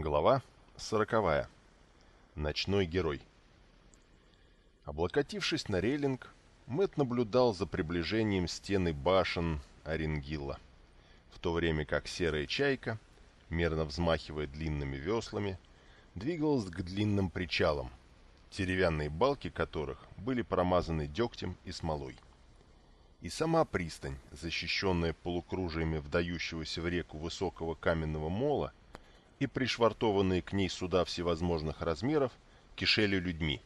Глава сороковая. Ночной герой. Облокотившись на рейлинг, Мэт наблюдал за приближением стены башен Оренгилла, в то время как серая чайка, мерно взмахивая длинными веслами, двигалась к длинным причалам, деревянные балки которых были промазаны дегтем и смолой. И сама пристань, защищенная полукружиями вдающегося в реку высокого каменного мола, и пришвартованные к ней суда всевозможных размеров кишели людьми.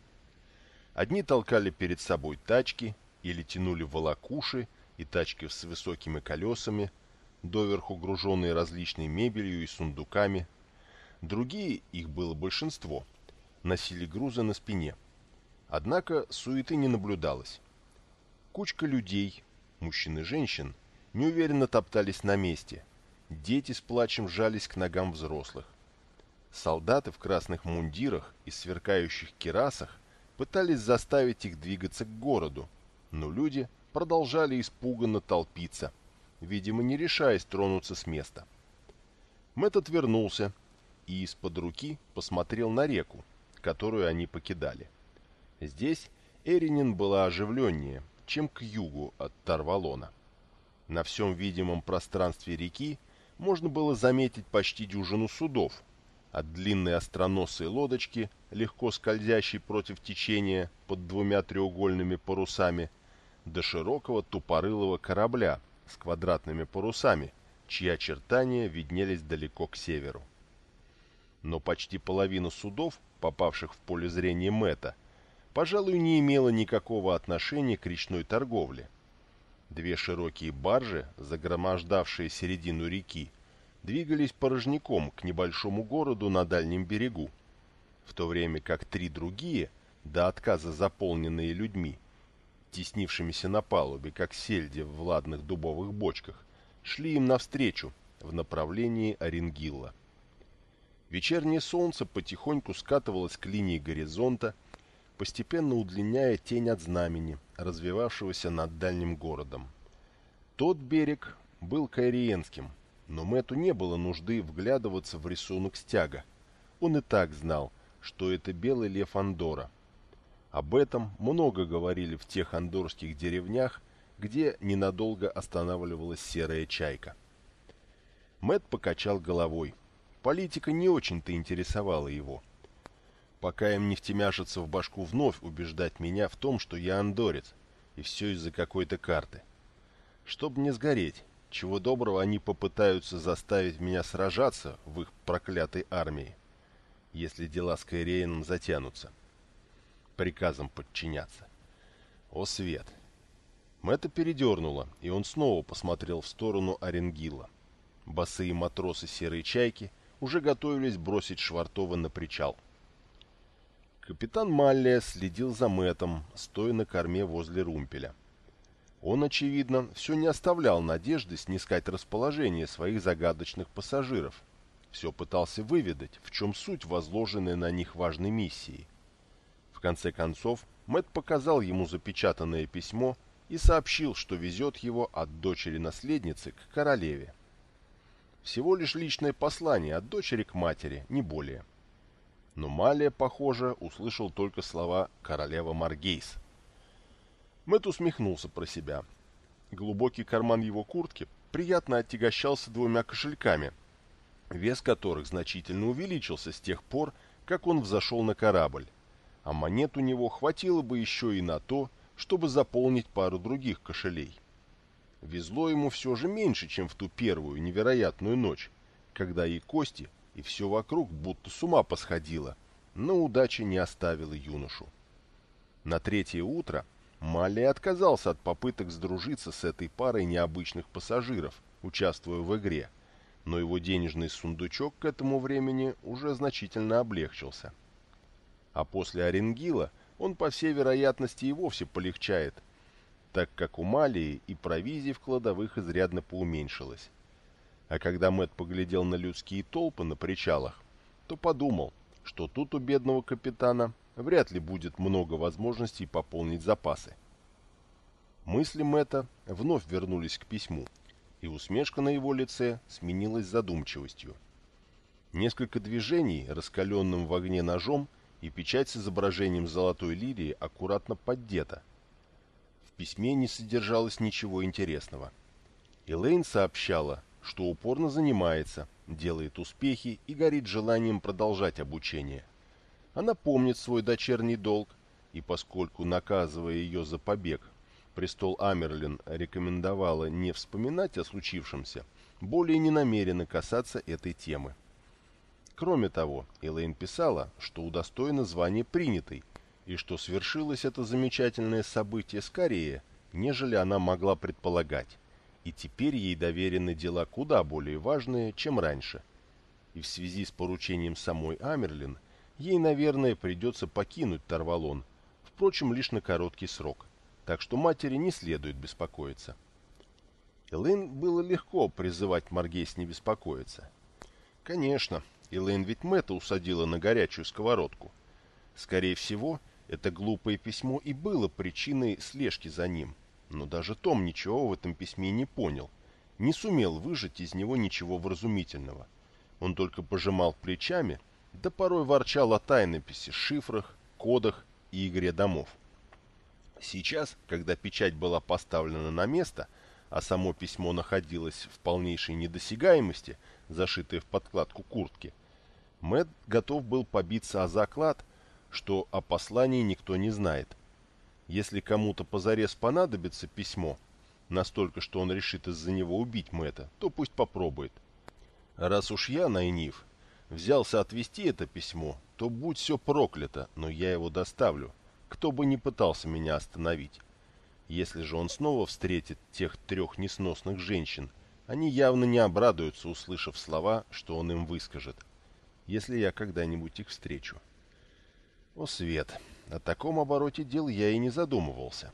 Одни толкали перед собой тачки или тянули волокуши и тачки с высокими колесами, доверху груженные различной мебелью и сундуками. Другие, их было большинство, носили грузы на спине. Однако суеты не наблюдалось. Кучка людей, мужчин и женщин, неуверенно топтались на месте – Дети с плачем жались к ногам взрослых. Солдаты в красных мундирах и сверкающих керасах пытались заставить их двигаться к городу, но люди продолжали испуганно толпиться, видимо, не решаясь тронуться с места. Мэтт отвернулся и из-под руки посмотрел на реку, которую они покидали. Здесь Эринин была оживленнее, чем к югу от Тарвалона. На всем видимом пространстве реки можно было заметить почти дюжину судов, от длинной остроносой лодочки, легко скользящей против течения под двумя треугольными парусами, до широкого тупорылого корабля с квадратными парусами, чьи очертания виднелись далеко к северу. Но почти половина судов, попавших в поле зрения Мэта, пожалуй, не имела никакого отношения к речной торговле – Две широкие баржи, загромождавшие середину реки, двигались порожняком к небольшому городу на дальнем берегу, в то время как три другие, до отказа заполненные людьми, теснившимися на палубе, как сельди в ладных дубовых бочках, шли им навстречу в направлении Оренгилла. Вечернее солнце потихоньку скатывалось к линии горизонта, постепенно удлиняя тень от знамени, развивавшегося над дальним городом. Тот берег был кайриенским, но Мэту не было нужды вглядываться в рисунок стяга. Он и так знал, что это белый лев Андора. Об этом много говорили в тех андорских деревнях, где ненадолго останавливалась серая чайка. Мэт покачал головой. Политика не очень-то интересовала его. Пока им не втемяшится в башку вновь убеждать меня в том, что я андорец, и все из-за какой-то карты. Чтобы не сгореть, чего доброго они попытаются заставить меня сражаться в их проклятой армии, если дела с Кайриеном затянутся. Приказом подчиняться. О, свет! Мэтта передернуло, и он снова посмотрел в сторону Оренгила. Босые матросы серой чайки уже готовились бросить Швартова на причал. Капитан Маллия следил за Мэтом, стоя на корме возле румпеля. Он, очевидно, все не оставлял надежды снискать расположение своих загадочных пассажиров. Все пытался выведать, в чем суть возложенной на них важной миссии. В конце концов, Мэт показал ему запечатанное письмо и сообщил, что везет его от дочери-наследницы к королеве. Всего лишь личное послание от дочери к матери, не более но Малия, похоже, услышал только слова «королева Маргейс». Мэтт усмехнулся про себя. Глубокий карман его куртки приятно отягощался двумя кошельками, вес которых значительно увеличился с тех пор, как он взошел на корабль, а монет у него хватило бы еще и на то, чтобы заполнить пару других кошелей. Везло ему все же меньше, чем в ту первую невероятную ночь, когда и кости – и все вокруг будто с ума посходило, но удача не оставила юношу. На третье утро Малли отказался от попыток сдружиться с этой парой необычных пассажиров, участвуя в игре, но его денежный сундучок к этому времени уже значительно облегчился. А после Оренгила он, по всей вероятности, и вовсе полегчает, так как у Малии и провизии в кладовых изрядно поуменьшилось. А когда Мэт поглядел на людские толпы на причалах, то подумал, что тут у бедного капитана вряд ли будет много возможностей пополнить запасы. Мысли Мэтта вновь вернулись к письму, и усмешка на его лице сменилась задумчивостью. Несколько движений, раскаленным в огне ножом, и печать с изображением золотой лилии аккуратно поддета. В письме не содержалось ничего интересного. Элейн сообщала, что упорно занимается, делает успехи и горит желанием продолжать обучение. Она помнит свой дочерний долг, и поскольку, наказывая ее за побег, престол Амерлин рекомендовала не вспоминать о случившемся, более не намерена касаться этой темы. Кроме того, Элейн писала, что удостоена звания принятой, и что свершилось это замечательное событие скорее, нежели она могла предполагать, и теперь ей доверены дела куда более важные, чем раньше. И в связи с поручением самой Амерлин, ей, наверное, придется покинуть Тарвалон, впрочем, лишь на короткий срок, так что матери не следует беспокоиться. Элейн было легко призывать Маргейс не беспокоиться. Конечно, Элейн ведь Мэтта усадила на горячую сковородку. Скорее всего, это глупое письмо и было причиной слежки за ним. Но даже Том ничего в этом письме не понял. Не сумел выжать из него ничего вразумительного. Он только пожимал плечами, да порой ворчал о тайнописи, шифрах, кодах и игре домов. Сейчас, когда печать была поставлена на место, а само письмо находилось в полнейшей недосягаемости, зашитое в подкладку куртки, Мэт готов был побиться о заклад, что о послании никто не знает. Если кому-то позарез понадобится письмо, настолько, что он решит из-за него убить Мэта, то пусть попробует. Раз уж я, Найниф, взялся отвести это письмо, то будь все проклято, но я его доставлю, кто бы ни пытался меня остановить. Если же он снова встретит тех трех несносных женщин, они явно не обрадуются, услышав слова, что он им выскажет — если я когда-нибудь их встречу. О, Свет, о таком обороте дел я и не задумывался.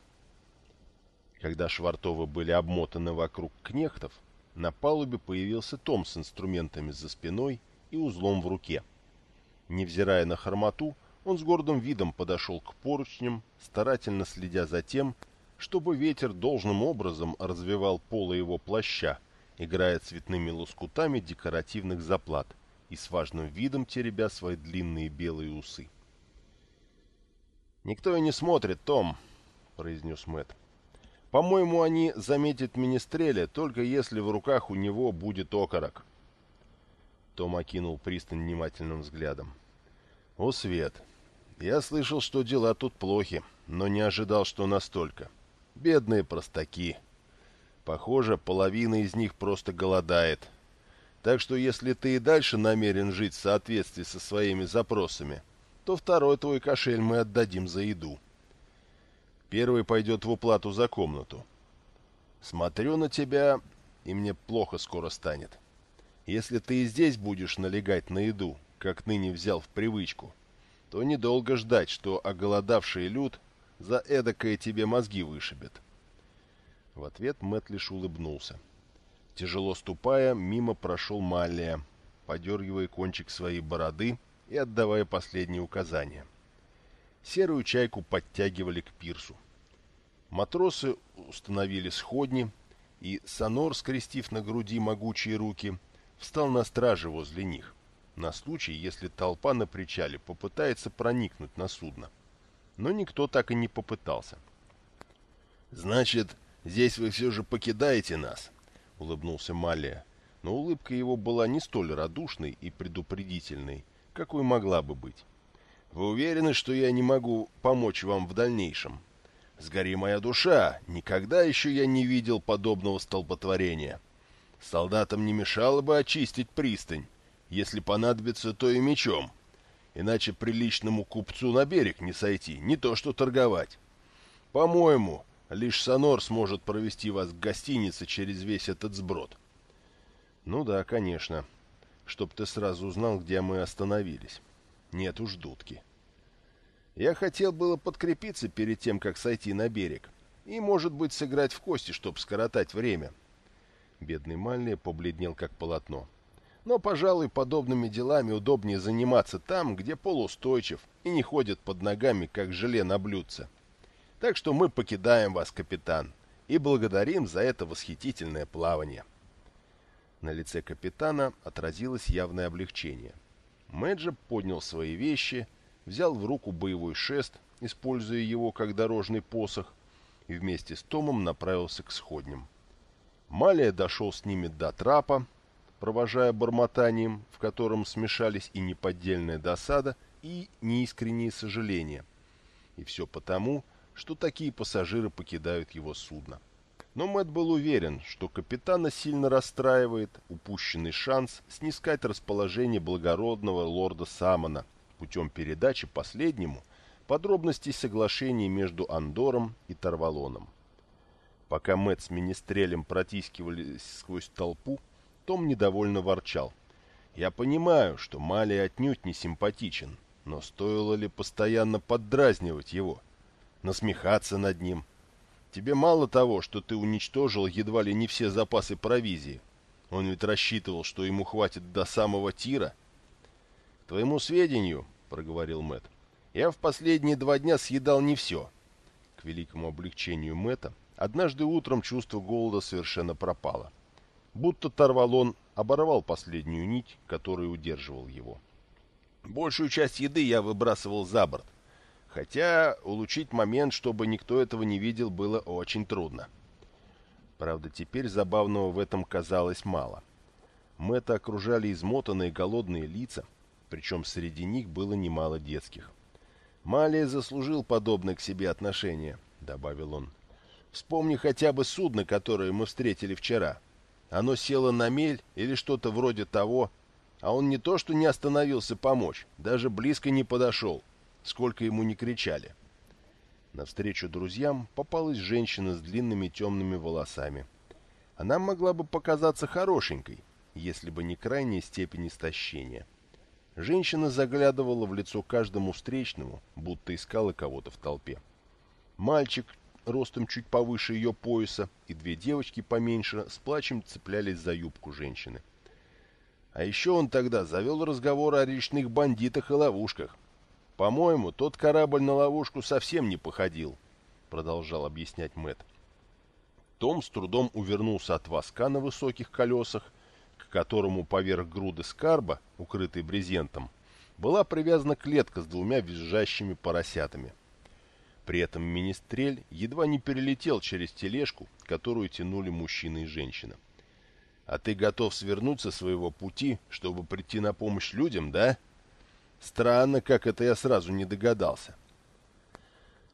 Когда Швартовы были обмотаны вокруг кнехтов, на палубе появился Том с инструментами за спиной и узлом в руке. Невзирая на хромоту, он с гордым видом подошел к поручням, старательно следя за тем, чтобы ветер должным образом развивал полы его плаща, играя цветными лоскутами декоративных заплат, и с важным видом теребя свои длинные белые усы. «Никто и не смотрит, Том», — произнес Мэтт. «По-моему, они заметят Министреля, только если в руках у него будет окорок». Том окинул пристань внимательным взглядом. «О, Свет! Я слышал, что дела тут плохи, но не ожидал, что настолько. Бедные простаки. Похоже, половина из них просто голодает, так что если ты и дальше намерен жить в соответствии со своими запросами, то второй твой кошель мы отдадим за еду. Первый пойдет в уплату за комнату. Смотрю на тебя, и мне плохо скоро станет. Если ты и здесь будешь налегать на еду, как ныне взял в привычку, то недолго ждать, что оголодавший люд за эдакое тебе мозги вышибет. В ответ Мэтт лишь улыбнулся. — Тяжело ступая, мимо прошел Малия, подергивая кончик своей бороды и отдавая последние указания. Серую чайку подтягивали к пирсу. Матросы установили сходни, и Сонор, скрестив на груди могучие руки, встал на страже возле них, на случай, если толпа на причале попытается проникнуть на судно. Но никто так и не попытался. «Значит, здесь вы все же покидаете нас?» — улыбнулся Малия, но улыбка его была не столь радушной и предупредительной, какой могла бы быть. «Вы уверены, что я не могу помочь вам в дальнейшем? Сгори моя душа! Никогда еще я не видел подобного столпотворения. Солдатам не мешало бы очистить пристань, если понадобится, то и мечом. Иначе приличному купцу на берег не сойти, не то что торговать. По-моему, Лишь Сонор сможет провести вас к гостинице через весь этот сброд. Ну да, конечно. Чтоб ты сразу узнал, где мы остановились. Нет уж дудки. Я хотел было подкрепиться перед тем, как сойти на берег. И, может быть, сыграть в кости, чтоб скоротать время. Бедный Мальный побледнел, как полотно. Но, пожалуй, подобными делами удобнее заниматься там, где полустойчив и не ходит под ногами, как желе на блюдце. — так что мы покидаем вас, капитан, и благодарим за это восхитительное плавание. На лице капитана отразилось явное облегчение. Мэджи поднял свои вещи, взял в руку боевой шест, используя его как дорожный посох, и вместе с Томом направился к сходням. Малия дошел с ними до трапа, провожая бормотанием, в котором смешались и неподдельная досада, и неискренние сожаления. И все потому, что такие пассажиры покидают его судно. Но Мэтт был уверен, что капитана сильно расстраивает упущенный шанс снискать расположение благородного лорда Самона путем передачи последнему подробностей соглашений между Андором и Тарвалоном. Пока Мэтт с Министрелем протискивались сквозь толпу, том недовольно ворчал. «Я понимаю, что Мали отнюдь не симпатичен, но стоило ли постоянно поддразнивать его, насмехаться над ним, Тебе мало того, что ты уничтожил едва ли не все запасы провизии. Он ведь рассчитывал, что ему хватит до самого тира. — К твоему сведению, — проговорил Мэт, я в последние два дня съедал не все. К великому облегчению Мэта однажды утром чувство голода совершенно пропало. Будто Тарвалон оборвал последнюю нить, которая удерживал его. Большую часть еды я выбрасывал за борт, Хотя улучшить момент, чтобы никто этого не видел, было очень трудно. Правда, теперь забавного в этом казалось мало. Мэтта окружали измотанные голодные лица, причем среди них было немало детских. «Малия заслужил подобное к себе отношение», — добавил он. «Вспомни хотя бы судно, которое мы встретили вчера. Оно село на мель или что-то вроде того, а он не то что не остановился помочь, даже близко не подошел сколько ему не кричали. Навстречу друзьям попалась женщина с длинными темными волосами. Она могла бы показаться хорошенькой, если бы не крайняя степень истощения. Женщина заглядывала в лицо каждому встречному, будто искала кого-то в толпе. Мальчик, ростом чуть повыше ее пояса, и две девочки поменьше с плачем цеплялись за юбку женщины. А еще он тогда завел разговор о речных бандитах и ловушках, «По-моему, тот корабль на ловушку совсем не походил», — продолжал объяснять Мэт. Том с трудом увернулся от воска на высоких колесах, к которому поверх груды скарба, укрытой брезентом, была привязана клетка с двумя визжащими поросятами. При этом министрель едва не перелетел через тележку, которую тянули мужчина и женщина. «А ты готов свернуть со своего пути, чтобы прийти на помощь людям, да?» Странно, как это я сразу не догадался.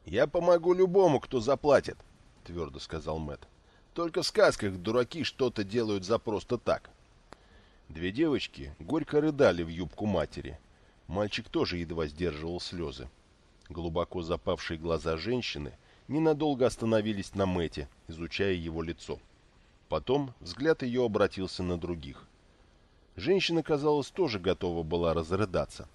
«Я помогу любому, кто заплатит», — твердо сказал Мэт. «Только в сказках дураки что-то делают за просто так». Две девочки горько рыдали в юбку матери. Мальчик тоже едва сдерживал слезы. Глубоко запавшие глаза женщины ненадолго остановились на Мэте, изучая его лицо. Потом взгляд ее обратился на других. Женщина, казалось, тоже готова была разрыдаться.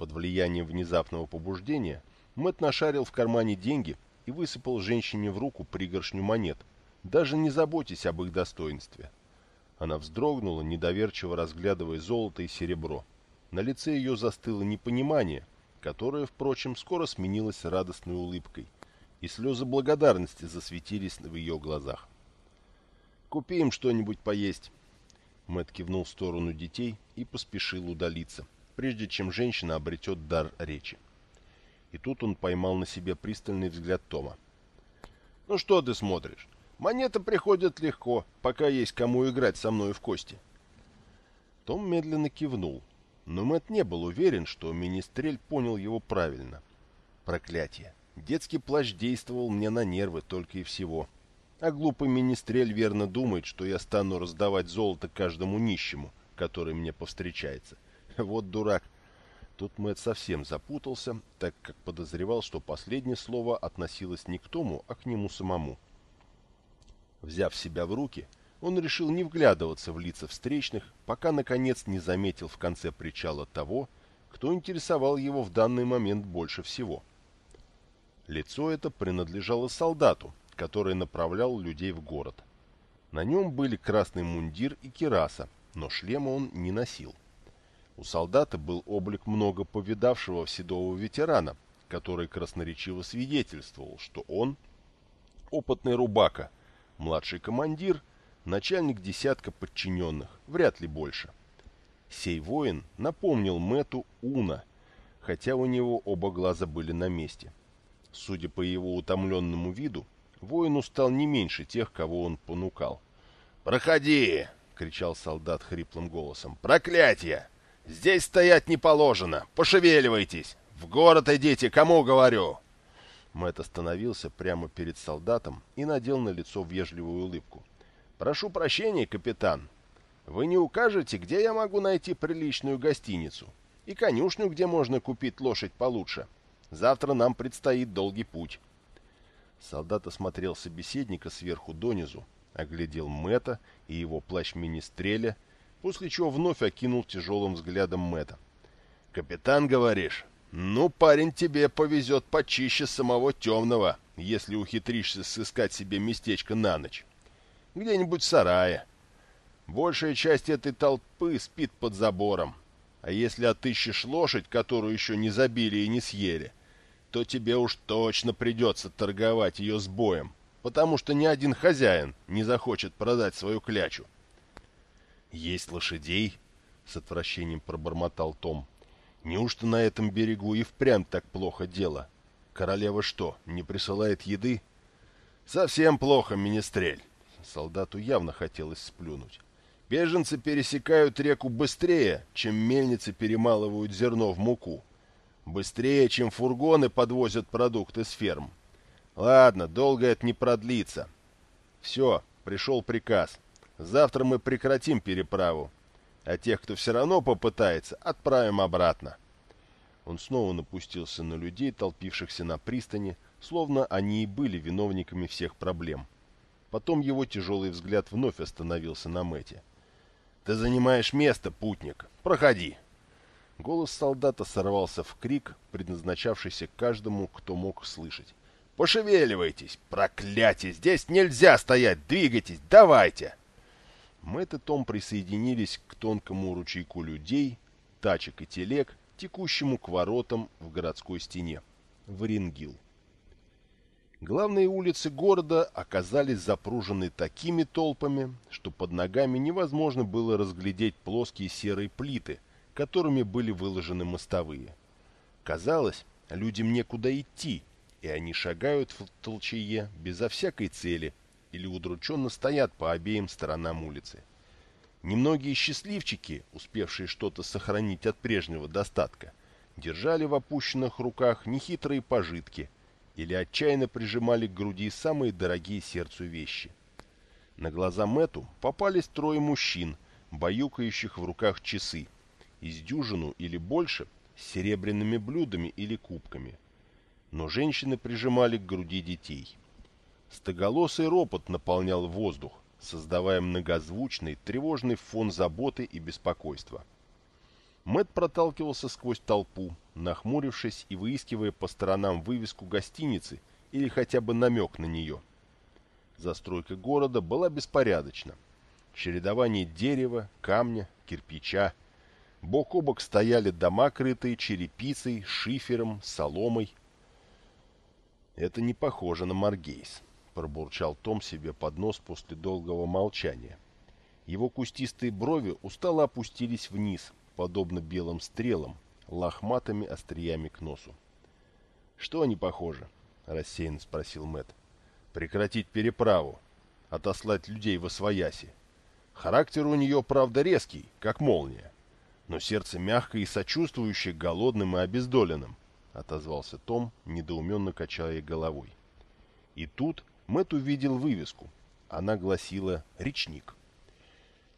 Под влиянием внезапного побуждения Мэт нашарил в кармане деньги и высыпал женщине в руку пригоршню монет, даже не заботясь об их достоинстве. Она вздрогнула, недоверчиво разглядывая золото и серебро. На лице ее застыло непонимание, которое, впрочем, скоро сменилось радостной улыбкой, и слезы благодарности засветились в ее глазах. «Купи им что-нибудь поесть!» Мэт кивнул в сторону детей и поспешил удалиться, прежде чем женщина обретет дар речи. И тут он поймал на себе пристальный взгляд Тома. «Ну что ты смотришь? Монеты приходят легко, пока есть кому играть со мной в кости». Том медленно кивнул, но Мэтт не был уверен, что Министрель понял его правильно. Проклятие. Детский плащ действовал мне на нервы только и всего. А глупый Министрель верно думает, что я стану раздавать золото каждому нищему, который мне повстречается. — Вот дурак. Тут Мэтт совсем запутался, так как подозревал, что последнее слово относилось не к Тому, а к нему самому. Взяв себя в руки, он решил не вглядываться в лица встречных, пока, наконец, не заметил в конце причала того, кто интересовал его в данный момент больше всего. Лицо это принадлежало солдату, который направлял людей в город. На нем были красный мундир и кираса, но шлема он не носил. У солдата был облик много повидавшего седого ветерана, который красноречиво свидетельствовал, что он опытный рубака, младший командир, начальник десятка подчиненных, вряд ли больше. Сей воин напомнил Мэту Уна, хотя у него оба глаза были на месте. Судя по его утомленному виду, воин устал не меньше тех, кого он понукал. «Проходи!» — кричал солдат хриплым голосом. «Проклятие! Здесь стоять не положено! Пошевеливайтесь! В город идите, кому говорю!» Мэтт остановился прямо перед солдатом и надел на лицо вежливую улыбку. «Прошу прощения, капитан. Вы не укажете, где я могу найти приличную гостиницу и конюшню, где можно купить лошадь получше? Завтра нам предстоит долгий путь». Солдат осмотрел собеседника сверху донизу, оглядел Мэтта и его плащ-министреля, после чего вновь окинул тяжелым взглядом Мэтта. «Капитан, говоришь? Ну, парень, тебе повезет почище самого темного, если ухитришься сыскать себе местечко на ночь. Где-нибудь в сарае. Большая часть этой толпы спит под забором. А если отыщешь лошадь, которую еще не забили и не съели, то тебе уж точно придется торговать ее с боем, потому что ни один хозяин не захочет продать свою клячу. «Есть лошадей?» — с отвращением пробормотал Том. «Неужто на этом берегу и впрямь так плохо дело? Королева что, не присылает еды?» «Совсем плохо, министрель!» Солдату явно хотелось сплюнуть. «Беженцы пересекают реку быстрее, чем мельницы перемалывают зерно в муку. Быстрее, чем фургоны подвозят продукты с ферм. Ладно, долго это не продлится. Все, пришел приказ. Завтра мы прекратим переправу, а тех, кто все равно попытается, отправим обратно. Он снова напустился на людей, толпившихся на пристани, словно они и были виновниками всех проблем. Потом его тяжелый взгляд вновь остановился на Мэте. «Ты занимаешь место, путник. Проходи!» Голос солдата сорвался в крик, предназначавшийся каждому, кто мог слышать. «Пошевеливайтесь! Проклятие! Здесь нельзя стоять! Двигайтесь! Давайте!» Мэтт и Том присоединились к тонкому ручейку людей, тачек и телег, текущему к воротам в городской стене, в Оренгил. Главные улицы города оказались запружены такими толпами, что под ногами невозможно было разглядеть плоские серые плиты, которыми были выложены мостовые. Казалось, людям некуда идти, и они шагают в толчее безо всякой цели, или удрученно стоят по обеим сторонам улицы. Немногие счастливчики, успевшие что-то сохранить от прежнего достатка, держали в опущенных руках нехитрые пожитки или отчаянно прижимали к груди самые дорогие сердцу вещи. На глаза Мэту попались трое мужчин, баюкающих в руках часы, из дюжину или больше, с серебряными блюдами или кубками. Но женщины прижимали к груди детей. Стоголосый ропот наполнял воздух, создавая многозвучный, тревожный фон заботы и беспокойства. Мэт проталкивался сквозь толпу, нахмурившись и выискивая по сторонам вывеску гостиницы или хотя бы намек на нее. Застройка города была беспорядочна. Чередование дерева, камня, кирпича. Бок о бок стояли дома, крытые черепицей, шифером, соломой. Это не похоже на Маргейс. — пробурчал Том себе под нос после долгого молчания. Его кустистые брови устало опустились вниз, подобно белым стрелам, лохматыми остриями к носу. «Что они похожи?» — рассеянно спросил Мэт. «Прекратить переправу. Отослать людей во свояси. Характер у нее, правда, резкий, как молния. Но сердце мягкое и сочувствующее голодным и обездоленным», — отозвался Том, недоуменно качая головой. И тут Мэт увидел вывеску. Она гласила «Речник».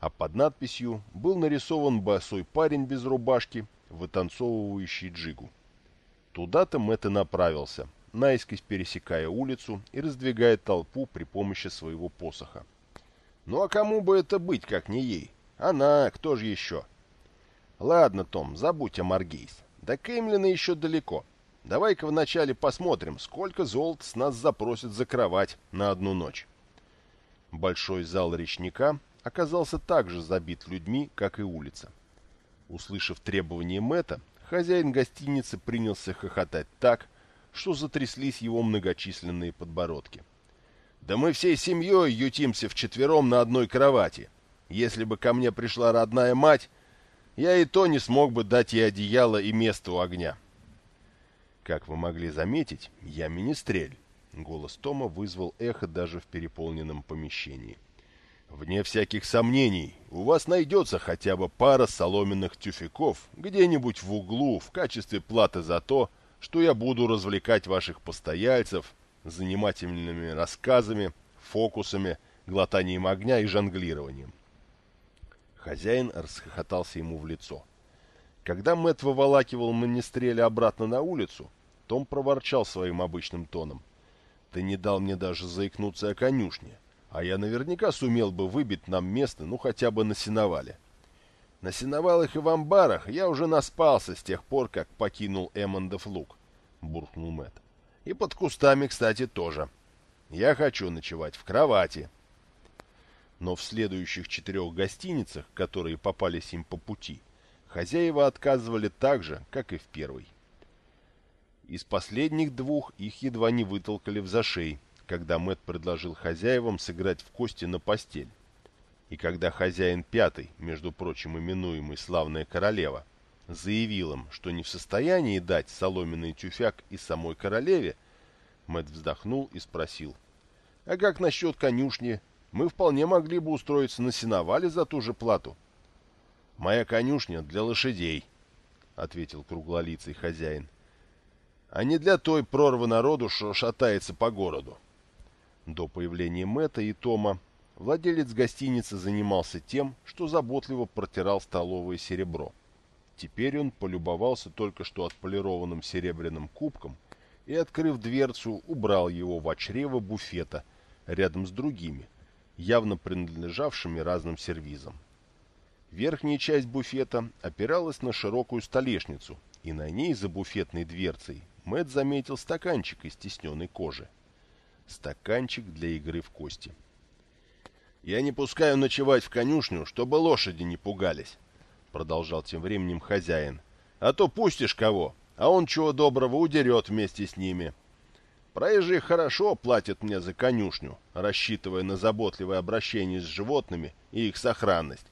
А под надписью был нарисован босой парень без рубашки, вытанцовывающий джигу. Туда-то Мэтт и направился, наискось пересекая улицу и раздвигая толпу при помощи своего посоха. «Ну а кому бы это быть, как не ей? Она, кто же еще?» «Ладно, Том, забудь о Маргейс. До Кеймлина еще далеко. Давай-ка вначале посмотрим, сколько золота с нас запросят за кровать на одну ночь. Большой зал речника оказался так же забит людьми, как и улица. Услышав требование Мэта, хозяин гостиницы принялся хохотать так, что затряслись его многочисленные подбородки. Да мы всей семьей ютимся вчетвером на одной кровати. Если бы ко мне пришла родная мать, я и то не смог бы дать ей одеяло и место у огня. Как вы могли заметить, я министрель. Голос Тома вызвал эхо даже в переполненном помещении. Вне всяких сомнений, у вас найдется хотя бы пара соломенных тюфяков где-нибудь в углу в качестве платы за то, что я буду развлекать ваших постояльцев занимательными рассказами, фокусами, глотанием огня и жонглированием. Хозяин расхохотался ему в лицо. Когда Мэтт выволакивал Манистреля обратно на улицу, Том проворчал своим обычным тоном. «Ты не дал мне даже заикнуться о конюшне, а я наверняка сумел бы выбить нам место, ну хотя бы на сеновале. На сеновалах и в амбарах я уже наспался с тех пор, как покинул Эммондов луг», — буркнул Мэтт. «И под кустами, кстати, тоже. Я хочу ночевать в кровати» но в следующих четырех гостиницах, которые попались им по пути, хозяева отказывали так же, как и в первой. Из последних двух их едва не вытолкали в зашей, когда Мэт предложил хозяевам сыграть в кости на постель. И когда хозяин пятый, между прочим именуемый «Славная королева», заявил им, что не в состоянии дать соломенный тюфяк и самой королеве, Мэт вздохнул и спросил, «А как насчет конюшни мы вполне могли бы устроиться на сеновале за ту же плату. — Моя конюшня для лошадей, — ответил круглолицый хозяин, — а не для той прорвы народу, что шатается по городу. До появления Мэтта и Тома владелец гостиницы занимался тем, что заботливо протирал столовое серебро. Теперь он полюбовался только что отполированным серебряным кубком и, открыв дверцу, убрал его в чрево буфета рядом с другими, явно принадлежавшими разным сервизам. Верхняя часть буфета опиралась на широкую столешницу, и на ней за буфетной дверцей Мэт заметил стаканчик из тесненной кожи. Стаканчик для игры в кости. «Я не пускаю ночевать в конюшню, чтобы лошади не пугались», — продолжал тем временем хозяин. «А то пустишь кого, а он чего доброго удерет вместе с ними. Проезжие хорошо платят мне за конюшню, рассчитывая на заботливое обращение с животными и их сохранность.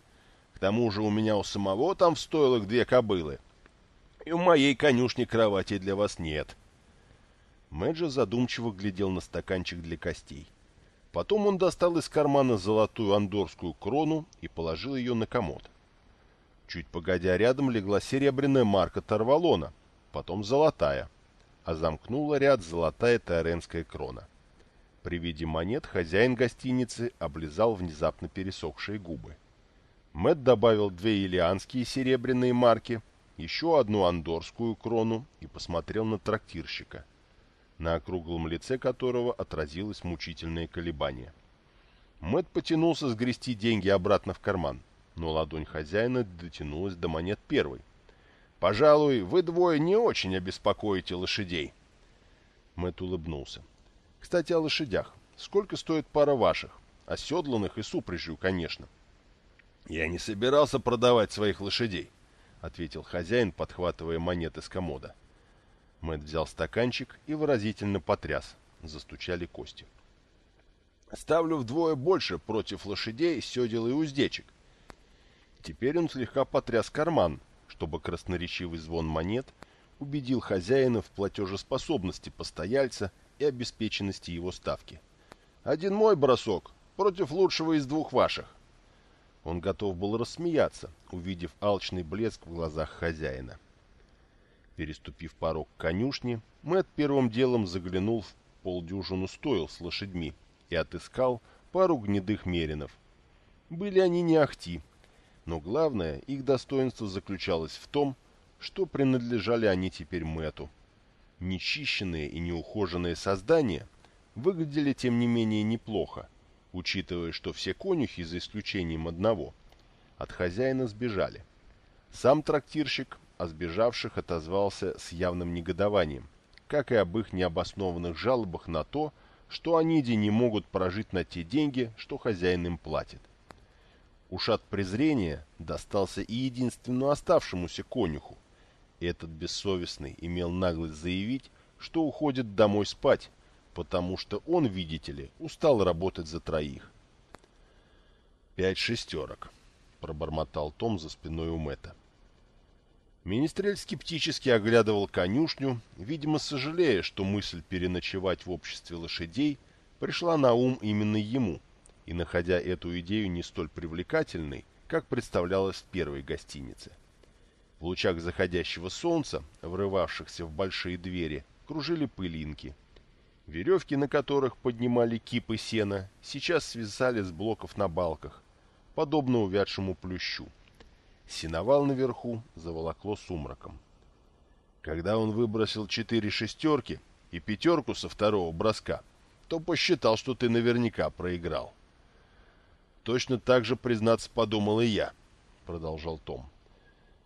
К тому же у меня у самого там в стойлах две кобылы. И у моей конюшни кровати для вас нет. Мэджи задумчиво глядел на стаканчик для костей. Потом он достал из кармана золотую андорскую крону и положил ее на комод. Чуть погодя рядом легла серебряная марка Тарвалона, потом золотая — а замкнула ряд золотая таоренская крона. При виде монет хозяин гостиницы облизал внезапно пересохшие губы. Мэт добавил две илианские серебряные марки, еще одну андорскую крону и посмотрел на трактирщика, на округлом лице которого отразилось мучительное колебание. Мэт потянулся сгрести деньги обратно в карман, но ладонь хозяина дотянулась до монет первой. Пожалуй, вы двое не очень обеспокоите лошадей. Мэт улыбнулся. Кстати, о лошадях. Сколько стоит пара ваших? Оседланных и с упряжью, конечно. Я не собирался продавать своих лошадей, ответил хозяин, подхватывая монеты с комода. Мэт взял стаканчик и выразительно потряс. Застучали кости. Ставлю вдвое больше против лошадей, седел и уздечек. Теперь он слегка потряс карман, чтобы красноречивый звон монет убедил хозяина в платежеспособности постояльца и обеспеченности его ставки. «Один мой бросок против лучшего из двух ваших». Он готов был рассмеяться, увидев алчный блеск в глазах хозяина. Переступив порог конюшни, Мэтт первым делом заглянул в полдюжину стоил с лошадьми и отыскал пару гнедых меринов. Были они не ахти, но главное, их достоинство заключалось в том, что принадлежали они теперь Мэту. Нечищенные и неухоженные создания выглядели тем не менее неплохо, учитывая, что все конюхи, за исключением одного, от хозяина сбежали. Сам трактирщик о сбежавших отозвался с явным негодованием, как и об их необоснованных жалобах на то, что они не могут прожить на те деньги, что хозяин им платит. Ушат презрения достался и единственному оставшемуся конюху. Этот бессовестный имел наглость заявить, что уходит домой спать, потому что он, видите ли, устал работать за троих. «Пять шестерок», — пробормотал Том за спиной у Мэтта. Министрель скептически оглядывал конюшню, видимо, сожалея, что мысль переночевать в обществе лошадей пришла на ум именно ему, и находя эту идею не столь привлекательной, как представлялось в первой гостинице. В лучах заходящего солнца, врывавшихся в большие двери, кружили пылинки. Веревки, на которых поднимали кипы сена, сейчас свисали с блоков на балках, подобно увядшему плющу. Синовал наверху заволокло сумраком. Когда он выбросил четыре шестерки и пятерку со второго броска, то посчитал, что ты наверняка проиграл. Точно так же, признаться, подумал и я, продолжал Том.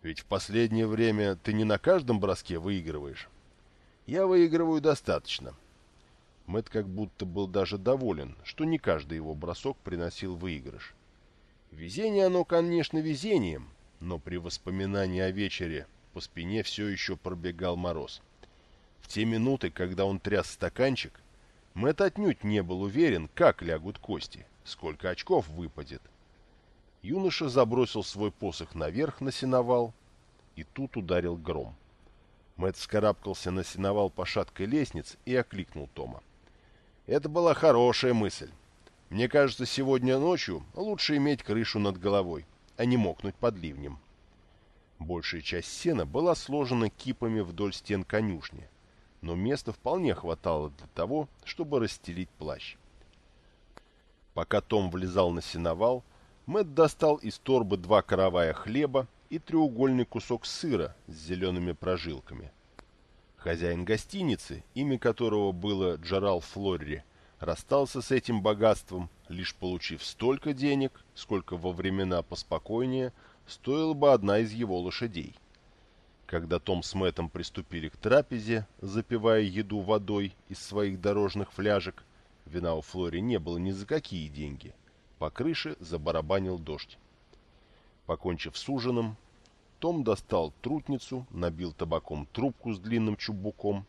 Ведь в последнее время ты не на каждом броске выигрываешь. Я выигрываю достаточно. Мэт как будто был даже доволен, что не каждый его бросок приносил выигрыш. Везение оно, конечно, везением, но при воспоминании о вечере по спине все еще пробегал мороз. В те минуты, когда он тряс стаканчик, Мэтт отнюдь не был уверен, как лягут кости, сколько очков выпадет. Юноша забросил свой посох наверх на сеновал, и тут ударил гром. Мэтт вскарабкался на сеновал по шаткой лестнице и окликнул Тома. «Это была хорошая мысль. Мне кажется, сегодня ночью лучше иметь крышу над головой а не мокнуть под ливнем. Большая часть сена была сложена кипами вдоль стен конюшни, но места вполне хватало для того, чтобы расстелить плащ. Пока Том влезал на сеновал, Мэтт достал из торбы два каравая хлеба и треугольный кусок сыра с зелеными прожилками. Хозяин гостиницы, имя которого было Джерал Флорри, расстался с этим богатством, лишь получив столько денег, сколько во времена поспокойнее стоила бы одна из его лошадей. Когда Том с Мэттом приступили к трапезе, запивая еду водой из своих дорожных фляжек, вина у Флори не было ни за какие деньги. По крыше забарабанил дождь. Покончив с ужином, том достал трутницу, набил табаком трубку с длинным чубуком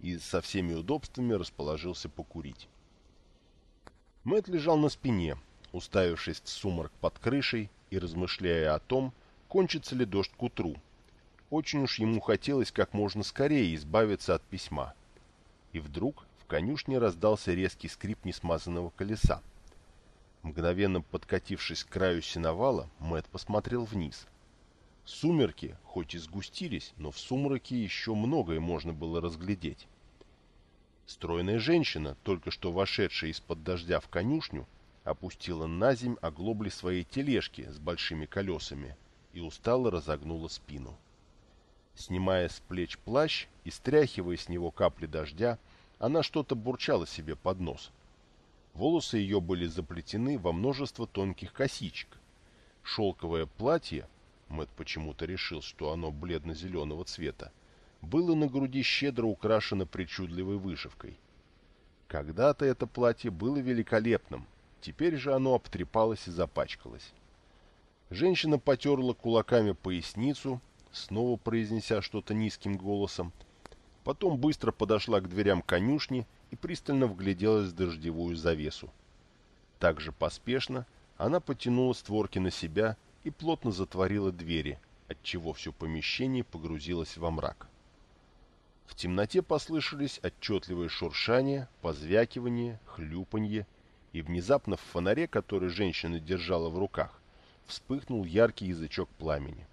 и со всеми удобствами расположился покурить. Мэт лежал на спине, уставившись в сумрак под крышей и размышляя о том, кончится ли дождь к утру. Очень уж ему хотелось как можно скорее избавиться от письма. И вдруг в конюшне раздался резкий скрип несмазанного колеса. Мгновенно подкатившись к краю сеновала, Мэт посмотрел вниз. Сумерки, хоть и сгустились, но в сумраке еще многое можно было разглядеть. Стройная женщина, только что вошедшая из-под дождя в конюшню, опустила на земь оглобли своей тележки с большими колесами и устало разогнула спину. Снимая с плеч плащ и стряхивая с него капли дождя, она что-то бурчала себе под нос. Волосы ее были заплетены во множество тонких косичек. Шелковое платье, Мэтт почему-то решил, что оно бледно-зеленого цвета, было на груди щедро украшено причудливой вышивкой. Когда-то это платье было великолепным, теперь же оно обтрепалось и запачкалось. Женщина потерла кулаками поясницу, снова произнеся что-то низким голосом, потом быстро подошла к дверям конюшни и пристально вгляделась в дождевую завесу. Так же поспешно она потянула створки на себя и плотно затворила двери, отчего все помещение погрузилось во мрак. В темноте послышались отчетливые шуршания, позвякивание, хлюпанье, и внезапно в фонаре, который женщина держала в руках, вспыхнул яркий язычок пламени.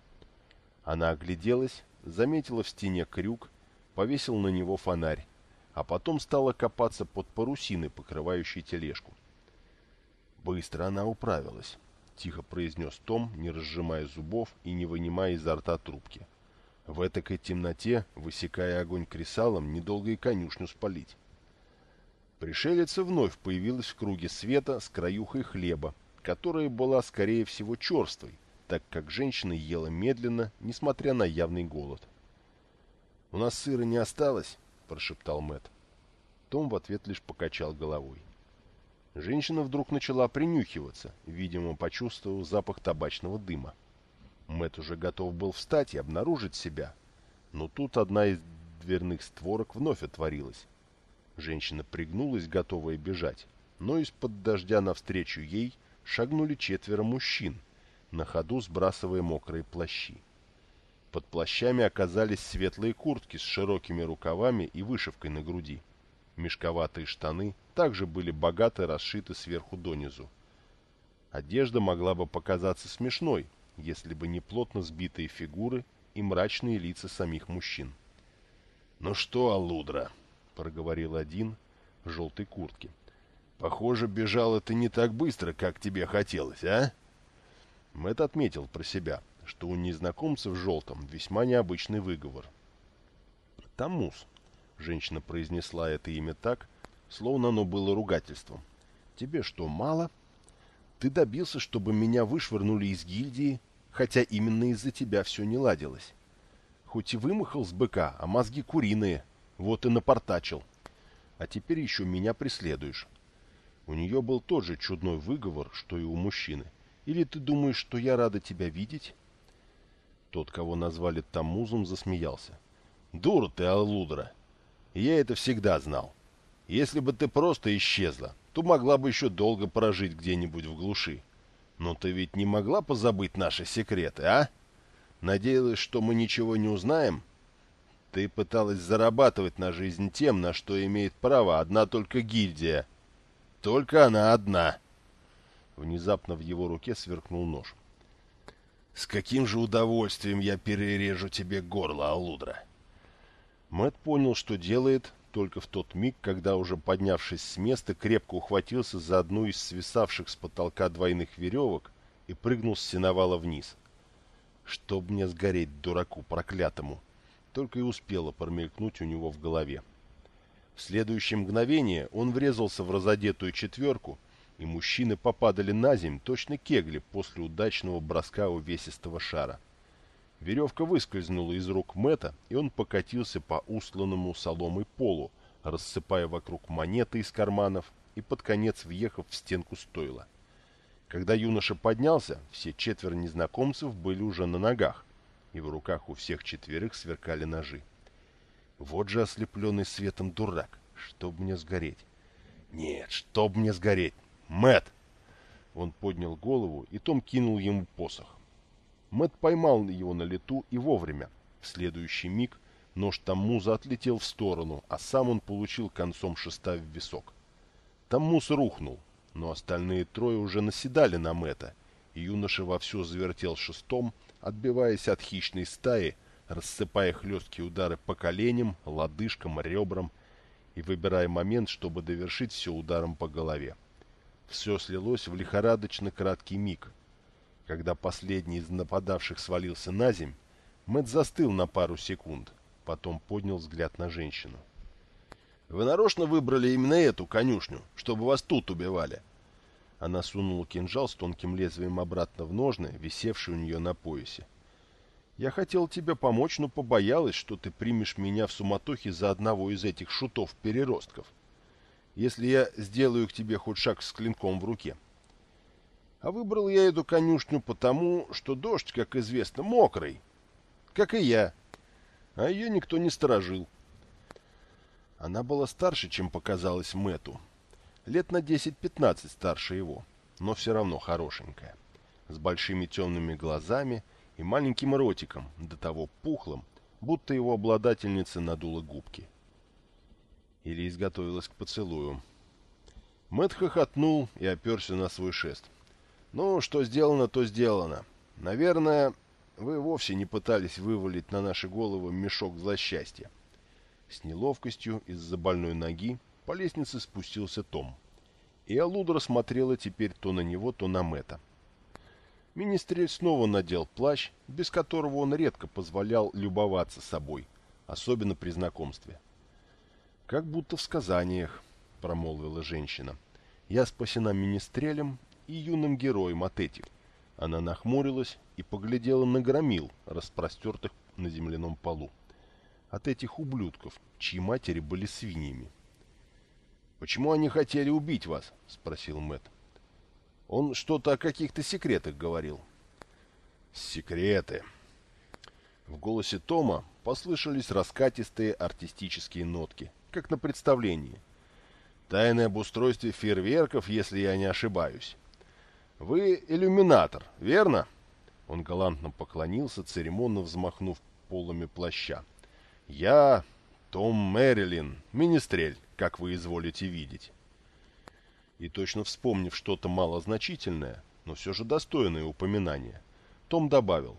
Она огляделась, заметила в стене крюк, повесила на него фонарь, а потом стала копаться под парусиной, покрывающей тележку. Быстро она управилась, — тихо произнес Том, не разжимая зубов и не вынимая изо рта трубки. — в этакой темноте, высекая огонь кресалом, недолго и конюшню спалить. Пришелица вновь появилась в круге света с краюхой хлеба, которая была, скорее всего, черствой, так как женщина ела медленно, несмотря на явный голод. «У нас сыра не осталось?» – прошептал Мэт. Том в ответ лишь покачал головой. Женщина вдруг начала принюхиваться, видимо, почувствовав запах табачного дыма. Мэт уже готов был встать и обнаружить себя, но тут одна из дверных створок вновь отворилась. Женщина пригнулась, готовая бежать, но из-под дождя навстречу ей шагнули четверо мужчин, на ходу сбрасывая мокрые плащи. Под плащами оказались светлые куртки с широкими рукавами и вышивкой на груди. Мешковатые штаны также были богато расшиты сверху донизу. Одежда могла бы показаться смешной, если бы не плотно сбитые фигуры и мрачные лица самих мужчин. «Ну что, Алудра?» — проговорил один в желтой куртке. «Похоже, бежала ты не так быстро, как тебе хотелось, а?» Мэтт отметил про себя, что у незнакомца в желтом весьма необычный выговор. «Тамус», — женщина произнесла это имя так, словно оно было ругательством. «Тебе что, мало? Ты добился, чтобы меня вышвырнули из гильдии, хотя именно из-за тебя все не ладилось. Хоть и вымахал с быка, а мозги куриные, вот и напортачил. А теперь еще меня преследуешь. У нее был тот же чудной выговор, что и у мужчины. Или ты думаешь, что я рада тебя видеть?» Тот, кого назвали Таммузом, засмеялся. «Дура ты, Алудра! Я это всегда знал. Если бы ты просто исчезла, то могла бы еще долго прожить где-нибудь в глуши. Но ты ведь не могла позабыть наши секреты, а?» Надеялась, что мы ничего не узнаем? Ты пыталась зарабатывать на жизнь тем, на что имеет право одна только гильдия. Только она одна. Внезапно в его руке сверкнул нож. С каким же удовольствием я перережу тебе горло, Алудра. Мэт понял, что делает, только в тот миг, когда, уже поднявшись с места, крепко ухватился за одну из свисавших с потолка двойных веревок и прыгнул с сеновала вниз. Чтоб мне сгореть, дураку проклятому, только и успело промелькнуть у него в голове. В следующее мгновение он врезался в разодетую четверку, и мужчины попадали на земь точно кегли после удачного броска увесистого шара. Веревка выскользнула из рук Мэта, и он покатился по устланному соломой полу, рассыпая вокруг монеты из карманов и под конец въехав в стенку стойла. Когда юноша поднялся, все четверо незнакомцев были уже на ногах, и в руках у всех четверых сверкали ножи. Вот же ослепленный светом дурак, чтоб мне сгореть. Нет, чтоб мне сгореть. Мэт! Он поднял голову, и Том кинул ему посох. Мэт поймал его на лету и вовремя. В следующий миг нож Таммуза отлетел в сторону, а сам он получил концом шеста в висок. Таммуз рухнул, но остальные трое уже наседали на Мэтта, и юноша вовсю завертел шестом, отбиваясь от хищной стаи, рассыпая хлесткие удары по коленям, лодыжкам, ребрам и выбирая момент, чтобы довершить все ударом по голове. Все слилось в лихорадочно краткий миг. Когда последний из нападавших свалился на земь, Мэтт застыл на пару секунд, потом поднял взгляд на женщину. — вы нарочно выбрали именно эту конюшню, чтобы вас тут убивали?» Она сунула кинжал с тонким лезвием обратно в ножны, висевший у нее на поясе. «Я хотел тебе помочь, но побоялась, что ты примешь меня в суматохе за одного из этих шутов-переростков. Если я сделаю к тебе хоть шаг с клинком в руке». А выбрал я эту конюшню потому, что дождь, как известно, мокрый, как и я, а ее никто не сторожил. Она была старше, чем показалось Мэту. Лет на 10-15 старше его, но все равно хорошенькая. С большими темными глазами и маленьким ротиком, до того пухлым, будто его обладательница надула губки. Или изготовилась к поцелую. Мэт хохотнул и оперся на свой шест. «Ну, что сделано, то сделано. Наверное, вы вовсе не пытались вывалить на наши головы мешок злосчастья. С неловкостью из-за больной ноги по лестнице спустился Том. И Алудра смотрела теперь то на него, то на Мэтта. Министрель снова надел плащ, без которого он редко позволял любоваться собой, особенно при знакомстве. «Как будто в сказаниях», — промолвила женщина. «Я спасена министрелем и юным героем от этих». Она нахмурилась и поглядела на громил, распростертых на земляном полу от этих ублюдков, чьи матери были свиньями. «Почему они хотели убить вас?» — спросил Мэт. «Он что-то о каких-то секретах говорил». «Секреты. В голосе Тома послышались раскатистые артистические нотки, как на представлении. Тайное обустройстве фейерверков, если я не ошибаюсь. Вы иллюминатор, верно? Он галантно поклонился, церемонно взмахнув полами плаща. Я том Мэрилин, министрель, как вы изволите видеть. И точно вспомнив что-то малозначительное, но все же достойное упоминания, Том добавил,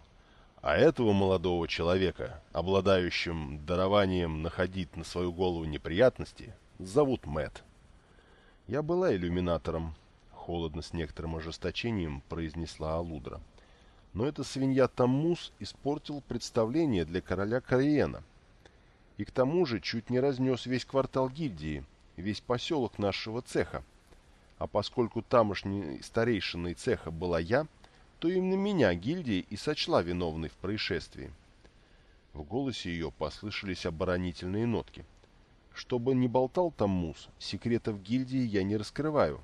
а этого молодого человека, обладающим дарованием находить на свою голову неприятности, зовут Мэт. Я была иллюминатором, холодно с некоторым ожесточением произнесла Алудра. Но эта свинья Таммус испортил представление для короля Кориена. И к тому же чуть не разнес весь квартал гильдии, весь поселок нашего цеха. А поскольку тамошней старейшиной цеха была я, то именно меня гильдия и сочла виновной в происшествии. В голосе ее послышались оборонительные нотки. Чтобы не болтал там мус, секретов гильдии я не раскрываю.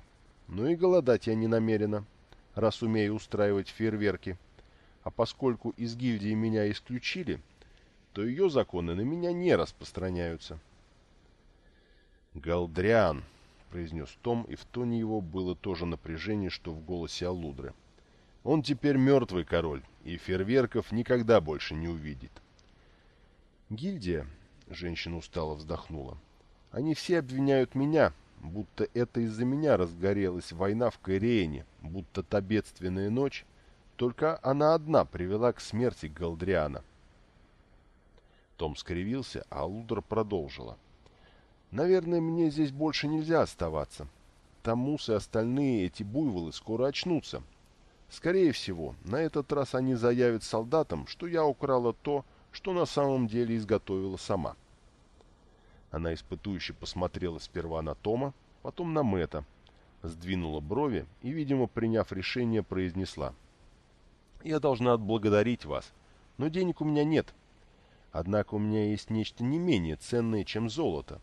Но и голодать я не намерена, раз умею устраивать фейерверки. А поскольку из гильдии меня исключили, то ее законы на меня не распространяются. «Галдриан», — произнес Том, и в тоне его было то же напряжение, что в голосе Алудры. Он теперь мертвый король, и фейерверков никогда больше не увидит. «Гильдия», — женщина устало вздохнула, — «они все обвиняют меня, будто это из-за меня разгорелась война в Каирене, будто та бедственная ночь, только она одна привела к смерти Галдриана». Том скривился, а Лудер продолжила. «Наверное, мне здесь больше нельзя оставаться. Тамус и остальные эти буйволы скоро очнутся, Скорее всего, на этот раз они заявят солдатам, что я украла то, что на самом деле изготовила сама. Она испытующе посмотрела сперва на Тома, потом на Мэта, сдвинула брови и, видимо, приняв решение, произнесла. «Я должна отблагодарить вас, но денег у меня нет. Однако у меня есть нечто не менее ценное, чем золото.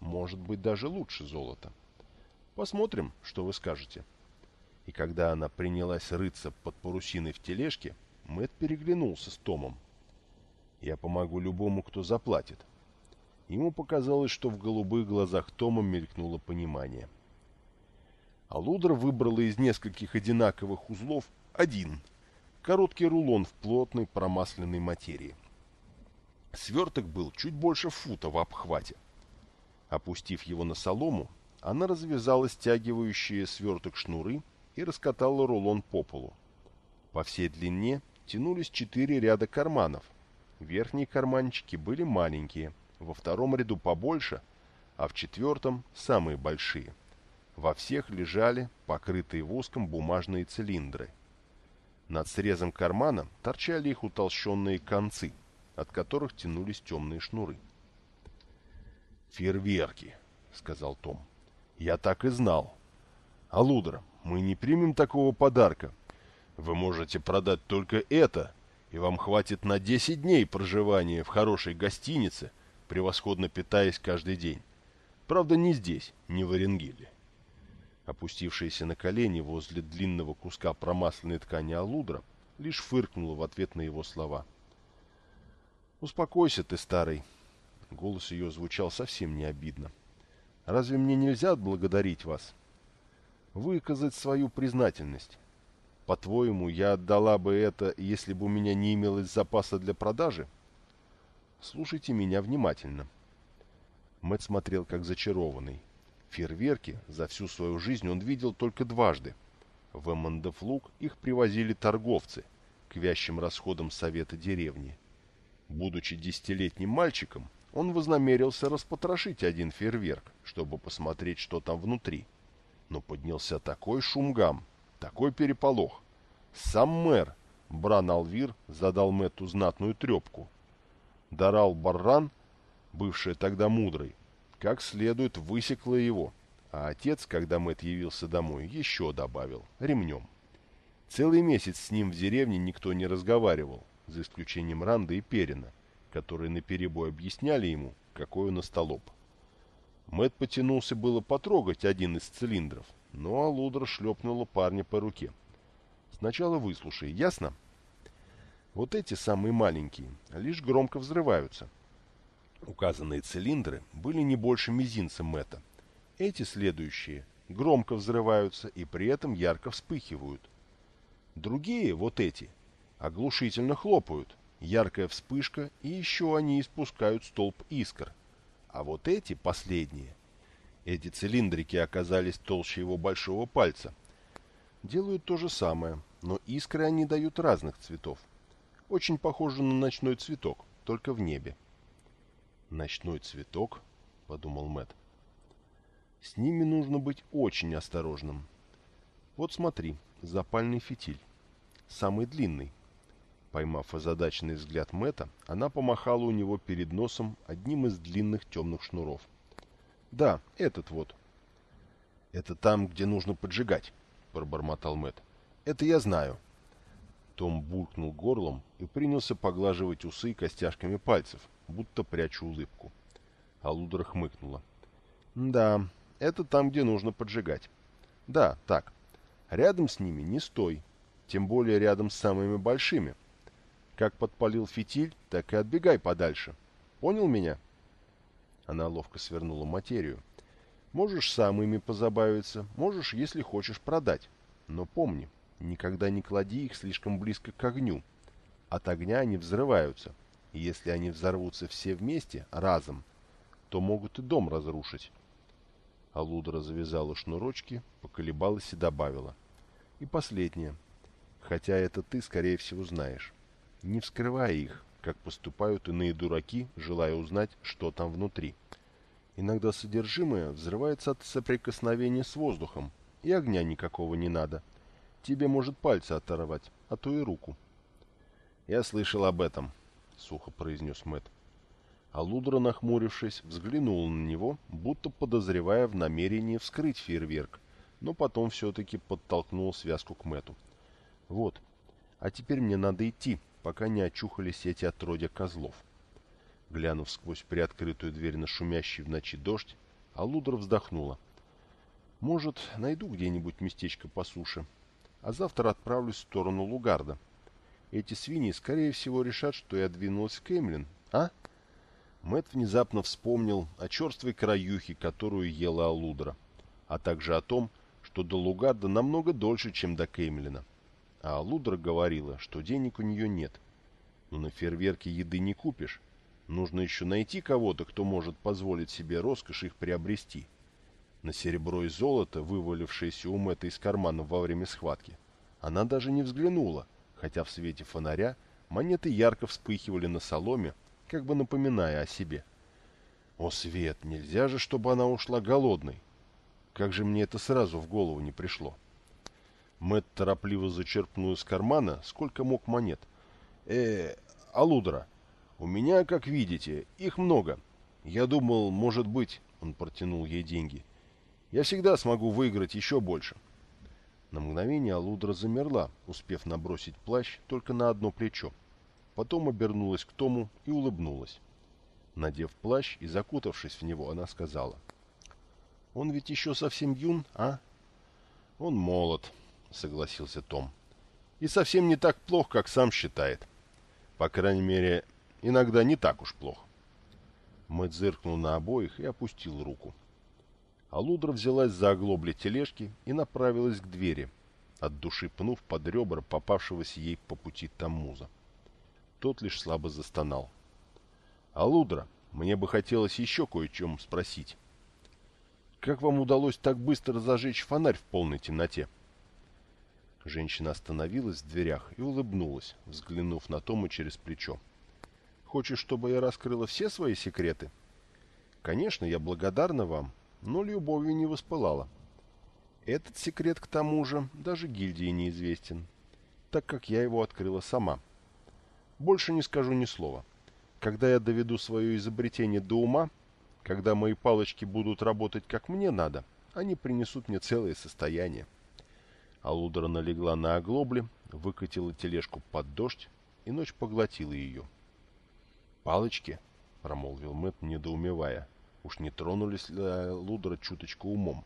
Может быть, даже лучше золота. Посмотрим, что вы скажете» и когда она принялась рыться под парусиной в тележке, Мэт переглянулся с Томом. «Я помогу любому, кто заплатит». Ему показалось, что в голубых глазах Тома мелькнуло понимание. А Лудер выбрала из нескольких одинаковых узлов один – короткий рулон в плотной промасленной материи. Сверток был чуть больше фута в обхвате. Опустив его на солому, она развязала стягивающие сверток шнуры – и раскатала рулон по полу. По всей длине тянулись четыре ряда карманов. Верхние карманчики были маленькие, во втором ряду побольше, а в четвертом – самые большие. Во всех лежали покрытые воском бумажные цилиндры. Над срезом кармана торчали их утолщенные концы, от которых тянулись темные шнуры. «Фейерверки», — сказал Том. «Я так и знал. Алудра, мы не примем такого подарка. Вы можете продать только это, и вам хватит на 10 дней проживания в хорошей гостинице, превосходно питаясь каждый день. Правда, не здесь, не в Оренгиле. Опустившаяся на колени возле длинного куска промасленной ткани алудра, лишь фыркнула в ответ на его слова. «Успокойся ты, старый!» Голос ее звучал совсем не обидно. «Разве мне нельзя отблагодарить вас?» выказать свою признательность. По-твоему, я отдала бы это, если бы у меня не имелось запаса для продажи? Слушайте меня внимательно. Мэтт смотрел как зачарованный. Фейерверки за всю свою жизнь он видел только дважды. В Эммондефлуг их привозили торговцы к вящим расходам совета деревни. Будучи десятилетним мальчиком, он вознамерился распотрошить один фейерверк, чтобы посмотреть, что там внутри но поднялся такой шумгам, такой переполох. Сам мэр, Бран Алвир, задал Мэтту знатную трепку. Дарал Барран, бывшая тогда мудрой, как следует высекла его, а отец, когда Мэтт явился домой, еще добавил ремнем. Целый месяц с ним в деревне никто не разговаривал, за исключением Ранда и Перина, которые наперебой объясняли ему, какой он остолоп. Мэт потянулся было потрогать один из цилиндров, но Алудра шлепнула парня по руке. «Сначала выслушай, ясно?» Вот эти самые маленькие лишь громко взрываются. Указанные цилиндры были не больше мизинца Мэтта. Эти следующие громко взрываются и при этом ярко вспыхивают. Другие, вот эти, оглушительно хлопают, яркая вспышка, и еще они испускают столб искр. А вот эти, последние, эти цилиндрики оказались толще его большого пальца. Делают то же самое, но искры они дают разных цветов. Очень похоже на ночной цветок, только в небе. «Ночной цветок?» — подумал Мэт. «С ними нужно быть очень осторожным. Вот смотри, запальный фитиль. Самый длинный, Поймав озадаченный взгляд Мэта, она помахала у него перед носом одним из длинных темных шнуров. «Да, этот вот». «Это там, где нужно поджигать», — пробормотал Мэт. «Это я знаю». Том булькнул горлом и принялся поглаживать усы костяшками пальцев, будто пряча улыбку. А Лудра хмыкнула. «Да, это там, где нужно поджигать. Да, так. Рядом с ними не стой, тем более рядом с самыми большими, как подпалил фитиль, так и отбегай подальше. Понял меня?» Она ловко свернула материю. «Можешь сам ими позабавиться, можешь, если хочешь, продать. Но помни, никогда не клади их слишком близко к огню. От огня они взрываются, и если они взорвутся все вместе, разом, то могут и дом разрушить». Алудра завязала шнурочки, поколебалась и добавила. «И последнее. Хотя это ты, скорее всего, знаешь не вскрывая их, как поступают иные дураки, желая узнать, что там внутри. Иногда содержимое взрывается от соприкосновения с воздухом, и огня никакого не надо. Тебе может пальцы оторвать, а то и руку. «Я слышал об этом», — сухо произнес Мэт. А Лудра, нахмурившись, взглянула на него, будто подозревая в намерении вскрыть фейерверк, но потом все-таки подтолкнул связку к Мэту. «Вот, а теперь мне надо идти, пока не очухались эти отродья козлов. Глянув сквозь приоткрытую дверь на шумящий в ночи дождь, Алудра вздохнула. «Может, найду где-нибудь местечко по суше, а завтра отправлюсь в сторону Лугарда. Эти свиньи, скорее всего, решат, что я двинулась к Эмлин, а?» Мэт внезапно вспомнил о черствой краюхе, которую ела Алудра, а также о том, что до Лугарда намного дольше, чем до Кеймлина а Лудра говорила, что денег у нее нет. Но на фейерверке еды не купишь. Нужно еще найти кого-то, кто может позволить себе роскошь их приобрести. На серебро и золото, вывалившееся у Мэтта из кармана во время схватки, она даже не взглянула, хотя в свете фонаря монеты ярко вспыхивали на соломе, как бы напоминая о себе. О, Свет, нельзя же, чтобы она ушла голодной. Как же мне это сразу в голову не пришло. — Мэтт торопливо зачерпнул из кармана, сколько мог монет. «Э, Алудра, у меня, как видите, их много. Я думал, может быть...» — он протянул ей деньги. «Я всегда смогу выиграть еще больше». На мгновение Алудра замерла, успев набросить плащ только на одно плечо. Потом обернулась к Тому и улыбнулась. Надев плащ и закутавшись в него, она сказала. «Он ведь еще совсем юн, а?» «Он молод», — согласился Том. «И совсем не так плохо, как сам считает. По крайней мере, иногда не так уж плохо». Мэтт зыркнул на обоих и опустил руку. А Лудра взялась за оглобли тележки и направилась к двери, от души пнув под ребра попавшегося ей по пути Таммуза. Тот лишь слабо застонал. «Алудра, мне бы хотелось еще кое-чем спросить. Как вам удалось так быстро зажечь фонарь в полной темноте?» Женщина остановилась в дверях и улыбнулась, взглянув на Тома через плечо. «Хочешь, чтобы я раскрыла все свои секреты?» «Конечно, я благодарна вам, но любовью не воспылала. Этот секрет, к тому же, даже гильдии неизвестен, так как я его открыла сама. Больше не скажу ни слова. Когда я доведу свое изобретение до ума, когда мои палочки будут работать как мне надо, они принесут мне целое состояние. Алудра налегла на оглобли, выкатила тележку под дождь, и ночь поглотила ее. «Палочки?» — промолвил Мэтт, недоумевая. Уж не тронулись ли Лудра чуточку умом?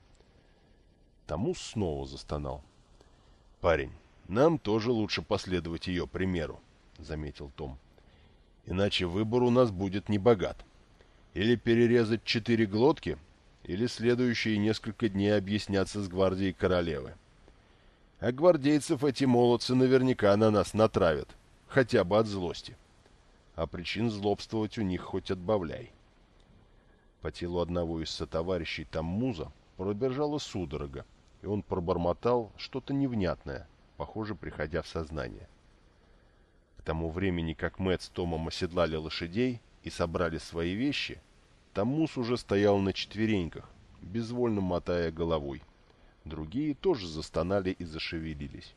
Тому снова застонал. «Парень, нам тоже лучше последовать ее примеру. заметил Том. «Иначе выбор у нас будет небогат. Или перерезать четыре глотки, или следующие несколько дней объясняться с гвардией королевы. А гвардейцев эти молодцы наверняка на нас натравят, хотя бы от злости. А причин злобствовать у них хоть отбавляй». По телу одного из сотоварищей Таммуза пробежала судорога, и он пробормотал что-то невнятное, похоже, приходя в сознание. К тому времени, как Мэтт с Томом оседлали лошадей и собрали свои вещи, Таммус уже стоял на четвереньках, безвольно мотая головой. Другие тоже застонали и зашевелились.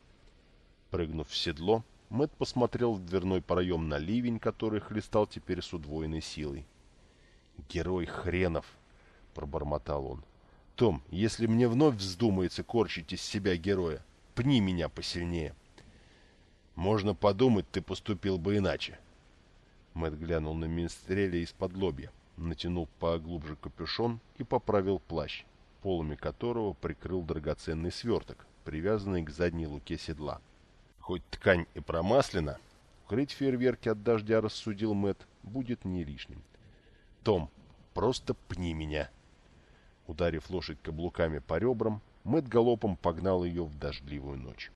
Прыгнув в седло, Мэтт посмотрел в дверной проем на ливень, который хлестал теперь с удвоенной силой. «Герой хренов!» — пробормотал он. «Том, если мне вновь вздумается корчить из себя героя, пни меня посильнее!» «Можно подумать, ты поступил бы иначе!» Мэтт глянул на Минстреля из-под лобья, натянул поглубже капюшон и поправил плащ, полами которого прикрыл драгоценный сверток, привязанный к задней луке седла. Хоть ткань и промаслена, укрыть фейерверки от дождя, рассудил Мэтт, будет не лишним. Том, просто пни меня!» Ударив лошадь каблуками по ребрам, Мэтт галопом погнал ее в дождливую ночь.